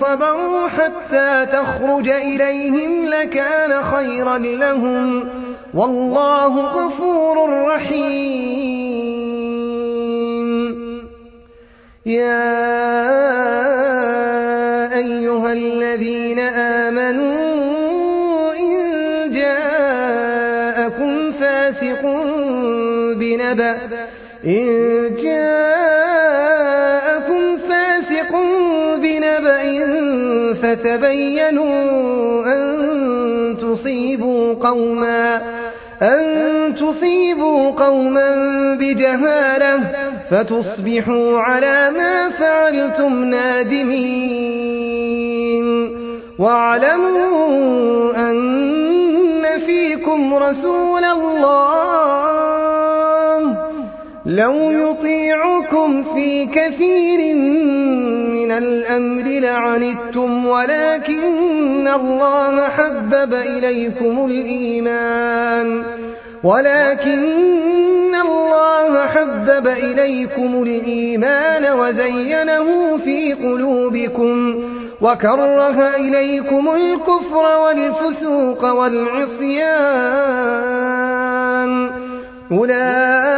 صبروا حتى تخرج إليهم لكان خيرا لهم. والله غفور رحيم. يا أيها الذين آمنوا إن جاءكم فاسق بنبأ. إن جاءكم فتبينوا أن تصيبوا قوما أن تصيبوا قوما بجهالة فتصبحوا على ما فعلتم نادمين. واعلموا أن فيكم رسول الله. لو يطيعكم في كثير من الأمر لعنتم ولكن الله حبب إليكم الإيمان. ولكن الله حبب إليكم الإيمان وزينه في قلوبكم وكره إليكم الكفر والفسوق والعصيان. أولئك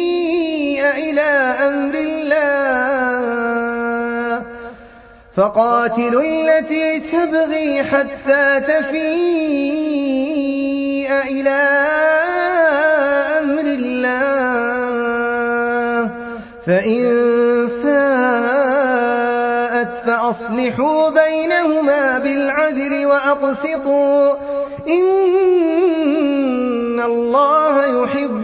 إلى أمر الله. فقاتلوا التي تبغي حتى تفيء إلى أمر الله. فإن فاءت فأصلحوا بينهما بالعدل وأقسطوا. إن الله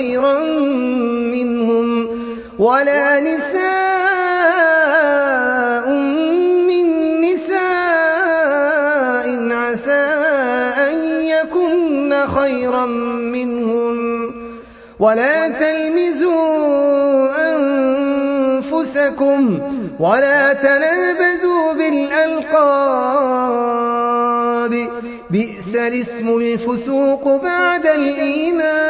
خيرا منهم ولا نساء من نساء عسى أن يكن خيرا منهم ولا تلمزوا أنفسكم ولا تنابزوا بالألقاب بئس الاسم الفسوق بعد الإيمان